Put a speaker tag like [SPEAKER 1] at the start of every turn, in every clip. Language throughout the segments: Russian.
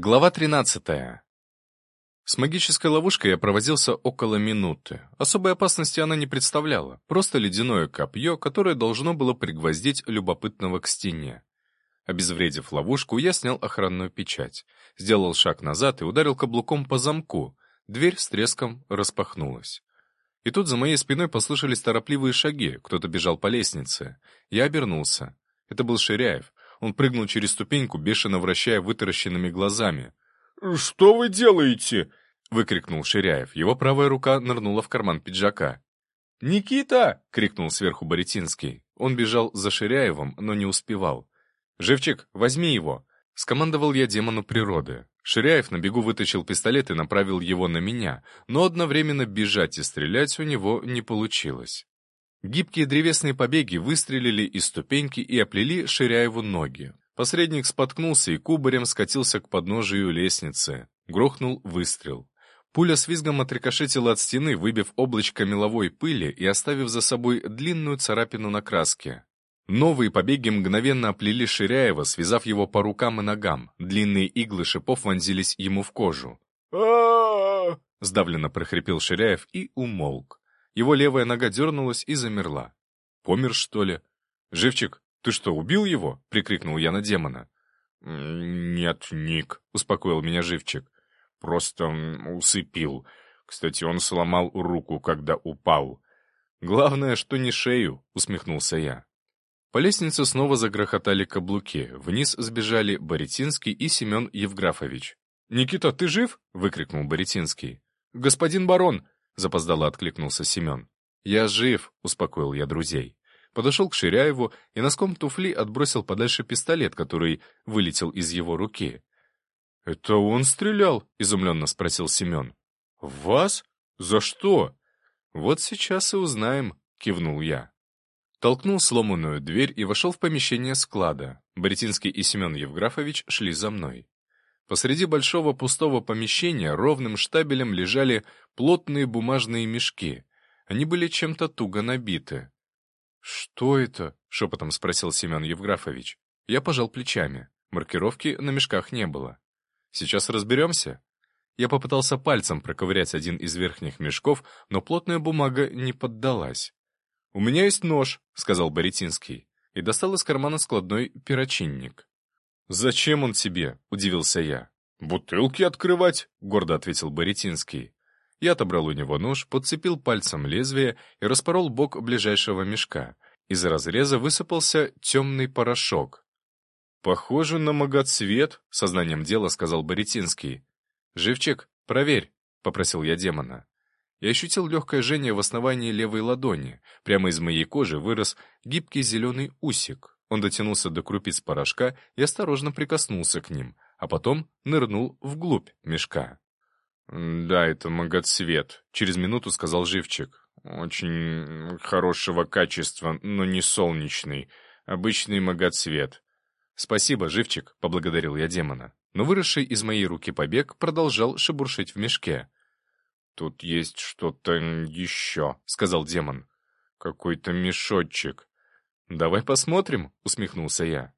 [SPEAKER 1] Глава 13. С магической ловушкой я провозился около минуты. Особой опасности она не представляла, просто ледяное копье, которое должно было пригвоздить любопытного к стене. Обезвредив ловушку, я снял охранную печать, сделал шаг назад и ударил каблуком по замку. Дверь с треском распахнулась. И тут за моей спиной послышались торопливые шаги, кто-то бежал по лестнице. Я обернулся. Это был Ширяев. Он прыгнул через ступеньку, бешено вращая вытаращенными глазами.
[SPEAKER 2] «Что вы делаете?»
[SPEAKER 1] — выкрикнул Ширяев. Его правая рука нырнула в карман пиджака.
[SPEAKER 2] «Никита!»
[SPEAKER 1] — крикнул сверху Боретинский. Он бежал за Ширяевым, но не успевал. «Живчик, возьми его!» — скомандовал я демону природы. Ширяев на бегу вытащил пистолет и направил его на меня, но одновременно бежать и стрелять у него не получилось. Гибкие древесные побеги выстрелили из ступеньки и оплели Ширяеву ноги. Посредник споткнулся и кубарем скатился к подножию лестницы. Грохнул выстрел. Пуля с визгом отрикошетила от стены, выбив облачко меловой пыли и оставив за собой длинную царапину на краске. Новые побеги мгновенно оплели Ширяева, связав его по рукам и ногам. Длинные иглы шипов вонзились ему в кожу.
[SPEAKER 2] а
[SPEAKER 1] Сдавленно прохрипел Ширяев и умолк. Его левая нога дернулась и замерла. «Помер, что ли?» «Живчик, ты что, убил его?» — прикрикнул я на демона.
[SPEAKER 2] «Нет, Ник», — успокоил меня Живчик. «Просто усыпил. Кстати, он сломал руку, когда упал».
[SPEAKER 1] «Главное, что не шею», — усмехнулся я. По лестнице снова загрохотали каблуки. Вниз сбежали Боретинский и Семен Евграфович.
[SPEAKER 2] «Никита, ты жив?»
[SPEAKER 1] — выкрикнул Боретинский.
[SPEAKER 2] «Господин барон,
[SPEAKER 1] запоздало откликнулся Семен. «Я жив», — успокоил я друзей. Подошел к Ширяеву и носком туфли отбросил подальше пистолет, который вылетел из его руки.
[SPEAKER 2] «Это он стрелял?»
[SPEAKER 1] — изумленно спросил Семен.
[SPEAKER 2] «Вас? За что?»
[SPEAKER 1] «Вот сейчас и узнаем», — кивнул я. Толкнул сломанную дверь и вошел в помещение склада. Боретинский и Семен Евграфович шли за мной. Посреди большого пустого помещения ровным штабелем лежали плотные бумажные мешки. Они были чем-то туго набиты. «Что это?» — шепотом спросил Семен Евграфович. Я пожал плечами. Маркировки на мешках не было. «Сейчас разберемся?» Я попытался пальцем проковырять один из верхних мешков, но плотная бумага не поддалась. «У меня есть нож», — сказал Боретинский, и достал из кармана складной перочинник. «Зачем он тебе?» — удивился я.
[SPEAKER 2] «Бутылки открывать», — гордо ответил
[SPEAKER 1] Боретинский. Я отобрал у него нож, подцепил пальцем лезвие и распорол бок ближайшего мешка. Из разреза высыпался темный порошок.
[SPEAKER 2] «Похоже на магоцвет», —
[SPEAKER 1] сознанием дела сказал Боретинский. «Живчик, проверь», — попросил я демона. Я ощутил легкое жжение в основании левой ладони. Прямо из моей кожи вырос гибкий зеленый усик. Он дотянулся до крупиц порошка и осторожно прикоснулся к ним, а потом нырнул вглубь мешка.
[SPEAKER 2] «Да, это многоцвет», — через минуту сказал Живчик. «Очень хорошего качества, но не солнечный. Обычный многоцвет».
[SPEAKER 1] «Спасибо, Живчик», — поблагодарил я демона. Но выросший из моей руки побег продолжал шебуршить в мешке.
[SPEAKER 2] «Тут есть что-то еще», — сказал демон. «Какой-то мешочек».
[SPEAKER 1] «Давай посмотрим», — усмехнулся я.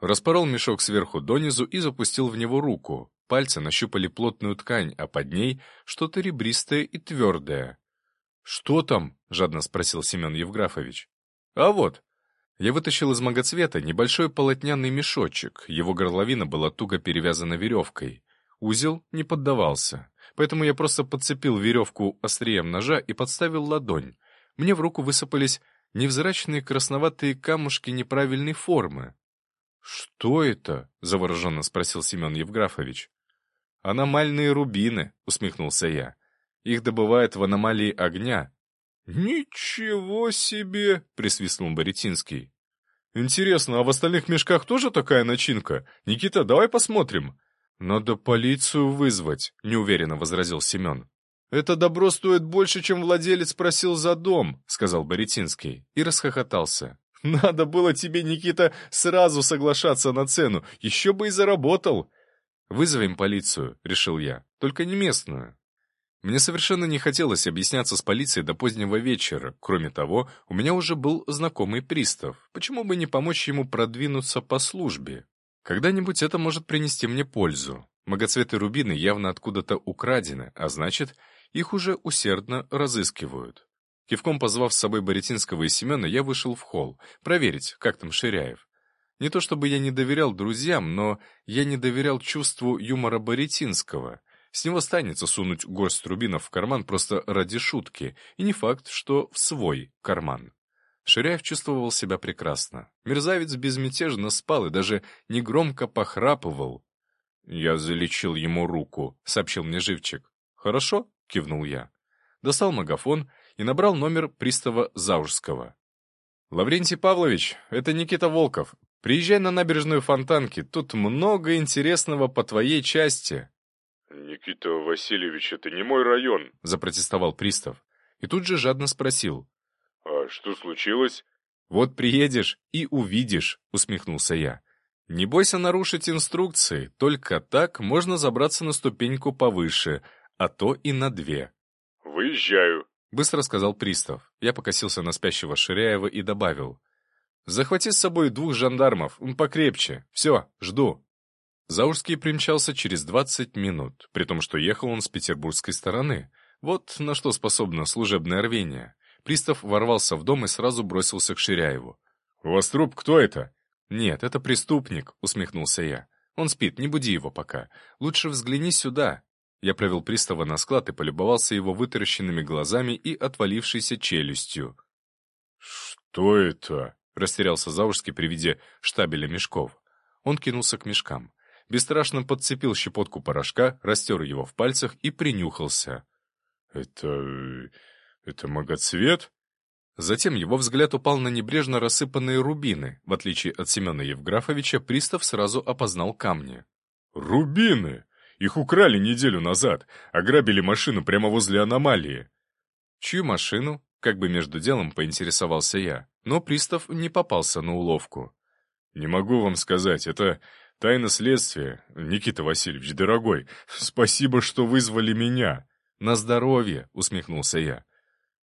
[SPEAKER 1] Распорол мешок сверху донизу и запустил в него руку. Пальцы нащупали плотную ткань, а под ней что-то ребристое и твердое. «Что там?» — жадно спросил Семен Евграфович. «А вот». Я вытащил из магоцвета небольшой полотняный мешочек. Его горловина была туго перевязана веревкой. Узел не поддавался, поэтому я просто подцепил веревку острием ножа и подставил ладонь. Мне в руку высыпались невзрачные красноватые камушки неправильной формы. «Что это?» — завороженно спросил Семен Евграфович. «Аномальные рубины», — усмехнулся я. «Их добывают в аномалии огня».
[SPEAKER 2] «Ничего себе!» — присвистнул Боретинский.
[SPEAKER 1] «Интересно, а в остальных мешках тоже такая начинка? Никита, давай посмотрим». «Надо полицию вызвать», — неуверенно возразил Семен. «Это добро стоит больше, чем владелец просил за дом», — сказал Боретинский и расхохотался. «Надо было тебе, Никита, сразу соглашаться на цену, еще бы и заработал». «Вызовем полицию», — решил я, — «только не местную». Мне совершенно не хотелось объясняться с полицией до позднего вечера. Кроме того, у меня уже был знакомый пристав. Почему бы не помочь ему продвинуться по службе? Когда-нибудь это может принести мне пользу. Многоцветы рубины явно откуда-то украдены, а значит, их уже усердно разыскивают. Кивком позвав с собой Боретинского и Семена, я вышел в холл, проверить, как там Ширяев. Не то чтобы я не доверял друзьям, но я не доверял чувству юмора Боретинского. С него станется сунуть горсть рубинов в карман просто ради шутки, и не факт, что в свой карман. Ширяев чувствовал себя прекрасно. Мерзавец безмятежно спал и даже негромко похрапывал. «Я залечил ему руку», — сообщил мне живчик. «Хорошо», — кивнул я. Достал магафон и набрал номер пристава Заужского. «Лаврентий Павлович, это Никита Волков. Приезжай на набережную Фонтанки, тут много интересного по твоей части».
[SPEAKER 2] «Никита Васильевич, это не мой район», —
[SPEAKER 1] запротестовал пристав. И тут же жадно спросил.
[SPEAKER 2] «А что случилось?»
[SPEAKER 1] «Вот приедешь и увидишь», — усмехнулся я. «Не бойся нарушить инструкции, только так можно забраться на ступеньку повыше, а то и на две».
[SPEAKER 2] «Выезжаю», —
[SPEAKER 1] быстро сказал пристав. Я покосился на спящего Ширяева и добавил. «Захвати с собой двух жандармов, покрепче. Все, жду». Заужский примчался через 20 минут, при том, что ехал он с петербургской стороны. Вот на что способно служебное рвение. Пристав ворвался в дом и сразу бросился к Ширяеву.
[SPEAKER 2] «У вас труп кто это?»
[SPEAKER 1] «Нет, это преступник», — усмехнулся я. «Он спит, не буди его пока. Лучше взгляни сюда». Я провел пристава на склад и полюбовался его вытаращенными глазами и отвалившейся челюстью.
[SPEAKER 2] «Что это?»
[SPEAKER 1] — растерялся Заужский при виде штабеля мешков. Он кинулся к мешкам. Бесстрашно подцепил щепотку порошка, растер его в пальцах и принюхался.
[SPEAKER 2] «Это... это магоцвет?»
[SPEAKER 1] Затем его взгляд упал на небрежно рассыпанные рубины. В отличие от Семена Евграфовича, пристав сразу опознал камни.
[SPEAKER 2] «Рубины!» Их украли неделю назад, ограбили машину прямо возле аномалии».
[SPEAKER 1] «Чью машину?» — как бы между делом поинтересовался я. Но пристав не попался на уловку.
[SPEAKER 2] «Не могу вам сказать, это тайна следствия. Никита Васильевич, дорогой, спасибо, что вызвали меня».
[SPEAKER 1] «На здоровье!» — усмехнулся я.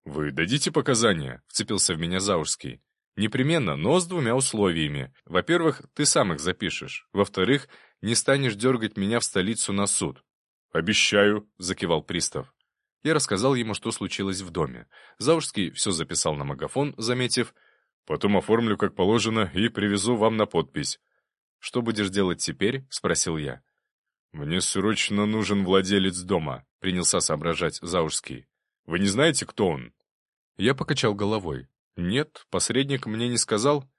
[SPEAKER 2] «Вы дадите показания?» — вцепился в меня Заужский.
[SPEAKER 1] «Непременно, но с двумя условиями. Во-первых, ты сам их запишешь. Во-вторых, не станешь дергать меня в столицу на суд».
[SPEAKER 2] «Обещаю», — закивал пристав.
[SPEAKER 1] Я рассказал ему, что случилось в доме. Заужский все записал на магафон, заметив,
[SPEAKER 2] «Потом оформлю, как положено, и привезу вам на подпись».
[SPEAKER 1] «Что будешь делать теперь?» — спросил я.
[SPEAKER 2] «Мне срочно нужен владелец дома», — принялся соображать Заужский. «Вы не знаете, кто он?»
[SPEAKER 1] Я покачал головой. «Нет, посредник мне не сказал».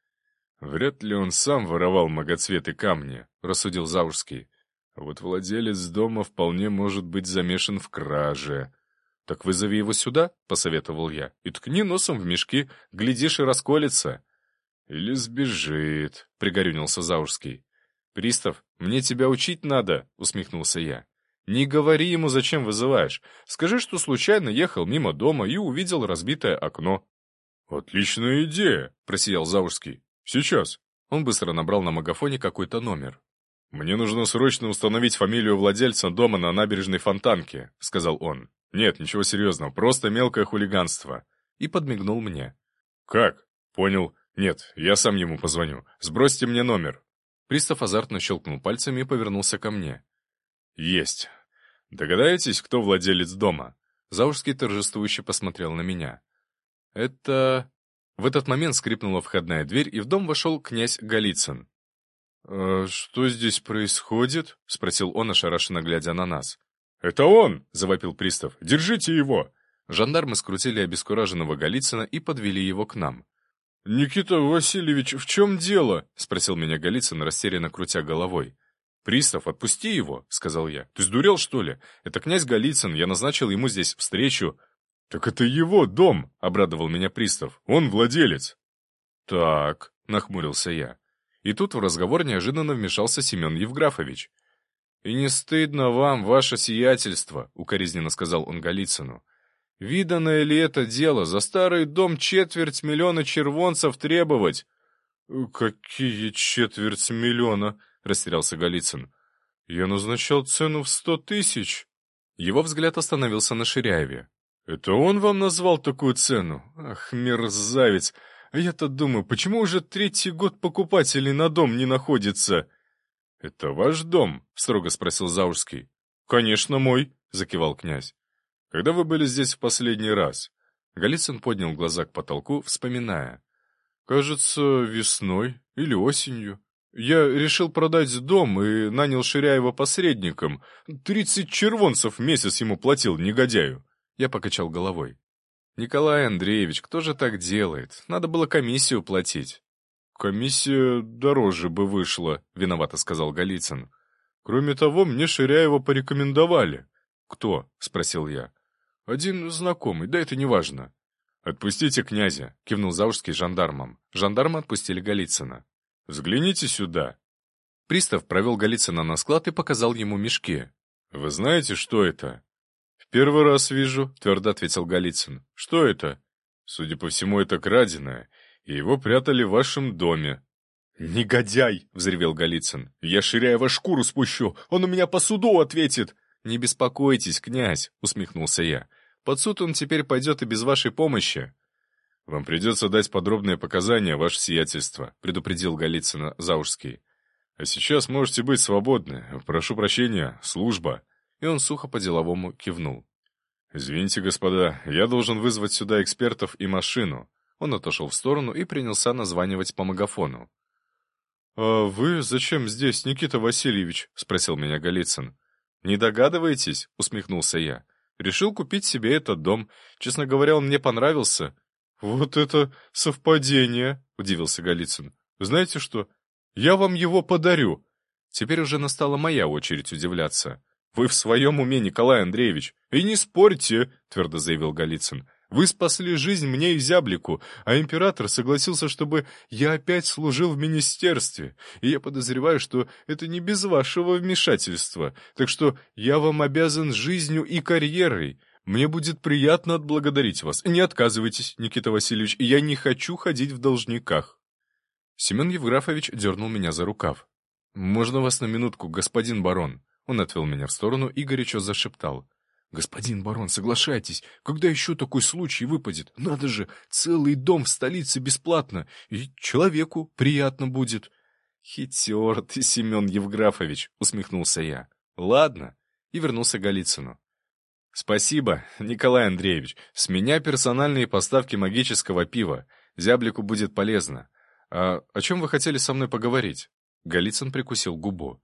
[SPEAKER 2] «Вряд ли он сам воровал многоцветы камни», — рассудил Заужский. «А вот владелец дома вполне может быть замешан в краже».
[SPEAKER 1] «Так вызови его сюда», — посоветовал я, — «и ткни носом в мешки, глядишь и расколется».
[SPEAKER 2] «Или сбежит», — пригорюнился Заужский.
[SPEAKER 1] «Пристав, мне тебя учить надо», — усмехнулся я. «Не говори ему, зачем вызываешь. Скажи, что случайно ехал мимо дома и увидел разбитое окно».
[SPEAKER 2] «Отличная идея», — просиял Заужский. «Сейчас».
[SPEAKER 1] Он быстро набрал на магафоне какой-то номер.
[SPEAKER 2] «Мне нужно срочно установить фамилию владельца дома на набережной Фонтанке», — сказал он. «Нет, ничего серьезного, просто мелкое хулиганство».
[SPEAKER 1] И подмигнул мне.
[SPEAKER 2] «Как? Понял. Нет, я сам ему позвоню. Сбросьте мне номер».
[SPEAKER 1] Пристав азартно щелкнул пальцами и повернулся ко мне.
[SPEAKER 2] «Есть. Догадаетесь, кто владелец дома?»
[SPEAKER 1] Заужский торжествующе посмотрел на меня. «Это...» В этот момент скрипнула входная дверь, и в дом вошел князь Голицын.
[SPEAKER 2] «Э, «Что здесь происходит?» — спросил он, ошарашенно глядя на нас.
[SPEAKER 1] «Это он!» — завопил пристав. «Держите его!» Жандармы скрутили обескураженного Голицына и подвели его к нам.
[SPEAKER 2] «Никита Васильевич, в чем дело?»
[SPEAKER 1] — спросил меня Голицын, растерянно крутя головой. «Пристав, отпусти его», — сказал я. «Ты сдурел, что ли? Это князь Голицын, я назначил ему здесь встречу».
[SPEAKER 2] «Так это его дом!» — обрадовал меня пристав. «Он владелец!»
[SPEAKER 1] «Так», — нахмурился я. И тут в разговор неожиданно вмешался Семен Евграфович. «И не стыдно вам, ваше сиятельство», — укоризненно сказал он Голицыну. «Виданное ли это дело, за старый дом четверть миллиона червонцев требовать?»
[SPEAKER 2] «Какие четверть миллиона?» — растерялся Голицын. «Я назначал цену в сто тысяч».
[SPEAKER 1] Его взгляд остановился на Ширяеве.
[SPEAKER 2] «Это он вам назвал такую цену? Ах, мерзавец! А я-то думаю, почему уже третий год покупателей на дом не находится?» «Это ваш дом?» — строго спросил Заужский. «Конечно, мой», — закивал князь. «Когда вы были здесь в последний раз?» Голицын поднял глаза к потолку, вспоминая. «Кажется, весной или осенью. Я решил продать дом и нанял Ширяева посредником. Тридцать червонцев в месяц ему платил, негодяю». Я покачал головой. «Николай Андреевич, кто же так делает? Надо было комиссию платить». «Комиссия дороже бы вышла», — виновато сказал Голицын. «Кроме того, мне Ширяева порекомендовали». «Кто?» — спросил я. «Один знакомый, да это не важно». «Отпустите князя», — кивнул Заужский жандармом. Жандармы отпустили Голицына. «Взгляните сюда». Пристав провел Голицына на склад и показал ему мешки. «Вы знаете, что это?» «В первый раз вижу», — твердо ответил Голицын. «Что это?» «Судя по всему, это краденое и его прятали в вашем доме». «Негодяй!» — взревел Голицын. «Я Ширяева шкуру спущу! Он у меня по суду ответит!» «Не беспокойтесь, князь!» — усмехнулся я. «Под суд он теперь пойдет и без вашей помощи». «Вам придется дать подробные показания, ваше сиятельство», — предупредил Голицына Заужский. «А сейчас можете быть свободны. Прошу прощения, служба». И он сухо по-деловому кивнул. «Извините, господа, я должен вызвать сюда экспертов и машину. Он отошел в сторону и принялся названивать по магафону. «А вы зачем здесь, Никита Васильевич?» — спросил меня Голицын. «Не догадываетесь?» — усмехнулся я. «Решил купить себе этот дом. Честно говоря, он мне понравился». «Вот это совпадение!» — удивился Голицын. «Знаете что? Я вам его подарю!» Теперь уже настала моя очередь удивляться. «Вы в своем уме, Николай Андреевич? И не спорьте!» — твердо заявил Голицын. Вы спасли жизнь мне и зяблику, а император согласился, чтобы я опять служил в министерстве, и я подозреваю, что это не без вашего вмешательства, так что я вам обязан жизнью и карьерой. Мне будет приятно отблагодарить вас. Не отказывайтесь, Никита Васильевич, я не хочу ходить в должниках». Семен Евграфович дернул меня за рукав. «Можно вас на минутку, господин барон?» Он отвел меня в сторону и горячо зашептал. «Господин барон, соглашайтесь, когда еще такой случай выпадет? Надо же, целый дом в столице бесплатно, и человеку приятно будет». «Хитер ты, Семен Евграфович», — усмехнулся я. «Ладно», — и вернулся к Голицыну. «Спасибо, Николай Андреевич. С меня персональные поставки магического пива. Зяблику будет полезно. А о чем вы хотели со мной поговорить?» Голицын прикусил губу.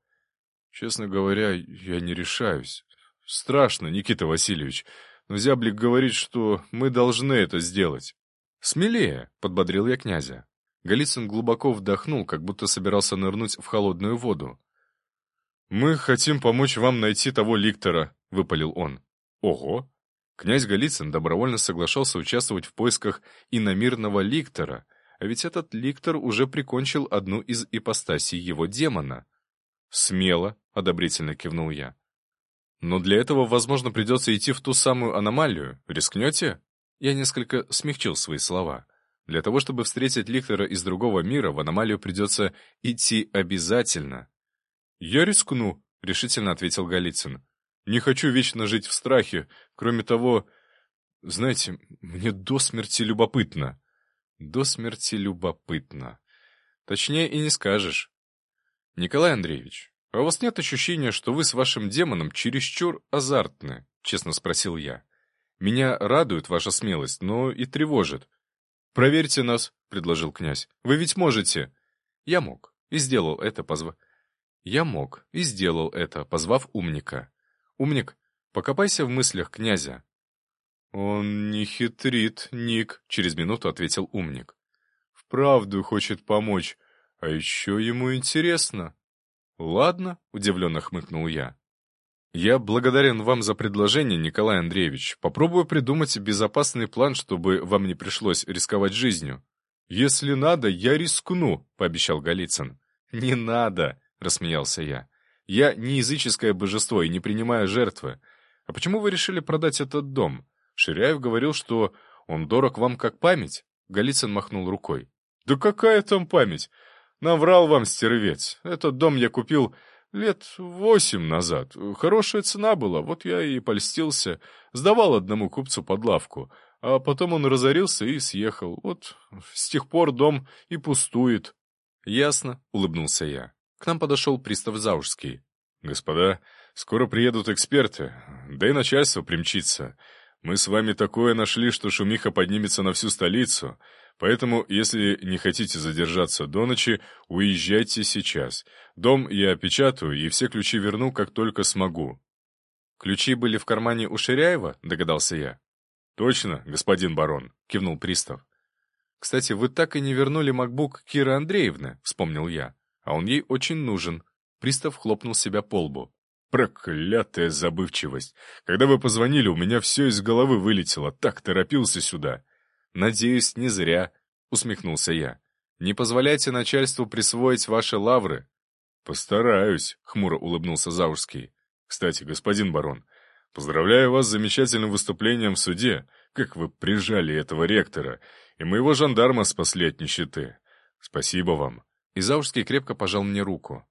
[SPEAKER 2] «Честно говоря, я не решаюсь. Страшно, Никита Васильевич. Но зяблик говорит, что мы должны это сделать. «Смелее!» — подбодрил я князя. Голицын глубоко вдохнул, как будто собирался нырнуть в холодную воду. «Мы хотим помочь вам найти того ликтора», — выпалил он. «Ого!» Князь Голицын добровольно соглашался участвовать в поисках иномирного ликтора, а ведь этот ликтор уже прикончил одну из ипостасей его демона. «Смело», — одобрительно кивнул я. Но для этого, возможно, придется идти в ту самую аномалию. Рискнете? Я несколько смягчил свои слова. Для того, чтобы встретить Ликтора из другого мира, в аномалию придется идти обязательно. «Я рискну», — решительно ответил Голицын. «Не хочу вечно жить в страхе. Кроме того, знаете, мне до смерти любопытно». «До смерти любопытно». Точнее и не скажешь. «Николай Андреевич, «А у вас нет ощущения, что вы с вашим демоном чересчур азартны?» — честно спросил я. «Меня радует ваша смелость, но и тревожит». «Проверьте нас», — предложил князь. «Вы ведь можете». Я мог и сделал это, позвав... Я мог и сделал это, позвав умника. «Умник, покопайся в мыслях князя». «Он не хитрит, Ник», — через минуту ответил умник. «Вправду хочет помочь, а еще ему интересно». «Ладно», — удивленно хмыкнул я. «Я благодарен вам за предложение, Николай Андреевич. Попробую придумать безопасный план, чтобы вам не пришлось рисковать жизнью». «Если надо, я рискну», — пообещал Голицын. «Не надо», — рассмеялся я. «Я не языческое божество и не принимаю жертвы. А почему вы решили продать этот дом? Ширяев говорил, что он дорог вам как память». Голицын махнул рукой. «Да какая там память? Наврал вам, стервец. Этот дом я купил лет восемь назад. Хорошая цена была, вот я и польстился. Сдавал одному купцу под лавку. А потом он разорился и съехал. Вот с тех пор дом и пустует. «Ясно», — улыбнулся я.
[SPEAKER 1] К нам подошел пристав Заужский.
[SPEAKER 2] «Господа, скоро приедут эксперты, да и начальство примчится. Мы с вами такое нашли, что шумиха поднимется на всю столицу, поэтому, если не хотите задержаться до ночи, уезжайте сейчас. Дом я опечатаю и все ключи верну, как только смогу».
[SPEAKER 1] «Ключи были в кармане у Ширяева?» — догадался я.
[SPEAKER 2] «Точно, господин барон», — кивнул пристав.
[SPEAKER 1] «Кстати, вы так и не вернули макбук Киры Андреевны», — вспомнил я. «А он ей очень нужен». Пристав хлопнул себя по лбу.
[SPEAKER 2] «Проклятая забывчивость! Когда вы позвонили, у меня все из головы вылетело, так торопился сюда».
[SPEAKER 1] «Надеюсь, не зря», — усмехнулся я. «Не позволяйте начальству присвоить ваши лавры».
[SPEAKER 2] «Постараюсь», — хмуро улыбнулся Заужский. «Кстати, господин барон, поздравляю вас с замечательным выступлением в суде, как вы прижали этого ректора, и моего жандарма спасли от нищеты. Спасибо вам».
[SPEAKER 1] И Заужский крепко пожал мне руку.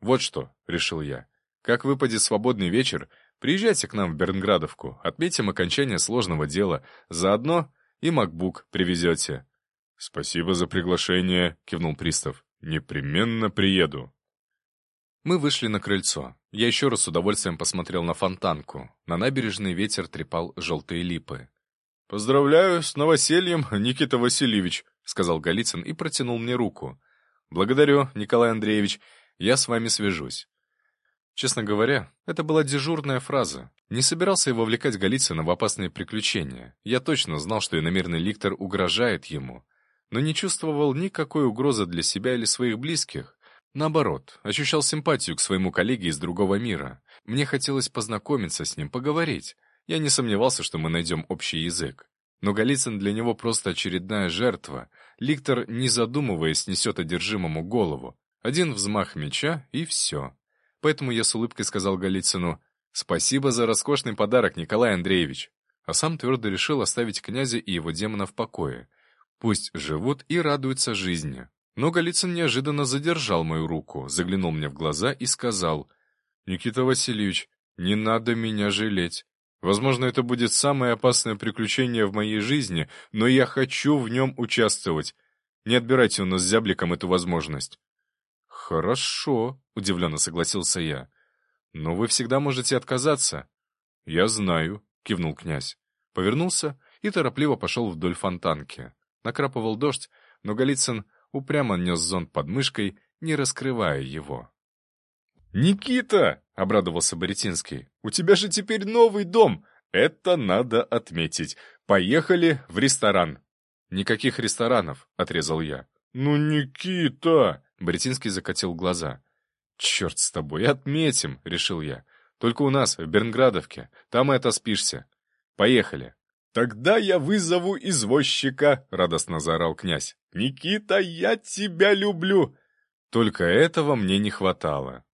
[SPEAKER 1] «Вот что», — решил я, — «как выпадет свободный вечер, приезжайте к нам в Бернградовку, отметим окончание сложного дела, заодно и макбук привезете».
[SPEAKER 2] «Спасибо за приглашение», — кивнул пристав. «Непременно приеду».
[SPEAKER 1] Мы вышли на крыльцо. Я еще раз с удовольствием посмотрел на фонтанку. На набережной ветер трепал желтые липы.
[SPEAKER 2] «Поздравляю с новосельем, Никита Васильевич», — сказал Голицын и протянул мне руку.
[SPEAKER 1] «Благодарю, Николай Андреевич. Я с вами свяжусь». Честно говоря, это была дежурная фраза. Не собирался его вовлекать Голицына в опасные приключения. Я точно знал, что иномерный ликтор угрожает ему. Но не чувствовал никакой угрозы для себя или своих близких. Наоборот, ощущал симпатию к своему коллеге из другого мира. Мне хотелось познакомиться с ним, поговорить. Я не сомневался, что мы найдем общий язык. Но Голицын для него просто очередная жертва. Ликтор, не задумываясь, несет одержимому голову. Один взмах меча — и все. Поэтому я с улыбкой сказал Голицыну «Спасибо за роскошный подарок, Николай Андреевич». А сам твердо решил оставить князя и его демона в покое. Пусть живут и радуются жизни. Но Голицын неожиданно задержал мою руку, заглянул мне в глаза и сказал «Никита Васильевич, не надо меня жалеть. Возможно, это будет самое опасное приключение в моей жизни, но я хочу в нем участвовать. Не отбирайте у нас с зябликом эту возможность».
[SPEAKER 2] «Хорошо», — удивленно согласился я. «Но вы всегда можете отказаться».
[SPEAKER 1] «Я знаю», — кивнул князь. Повернулся и торопливо пошел вдоль фонтанки. Накрапывал дождь, но Голицын упрямо нес зонт под мышкой, не раскрывая его.
[SPEAKER 2] «Никита!» — обрадовался Боретинский. «У тебя же теперь новый дом! Это надо отметить. Поехали в ресторан!»
[SPEAKER 1] «Никаких ресторанов!» — отрезал я.
[SPEAKER 2] «Ну, Никита!»
[SPEAKER 1] — Боретинский закатил глаза. «Черт с тобой, отметим!» — решил я. «Только у нас, в Бернградовке. Там и отоспишься. Поехали!»
[SPEAKER 2] «Тогда я вызову извозчика!» — радостно заорал князь. «Никита, я тебя люблю!»
[SPEAKER 1] Только этого мне не хватало.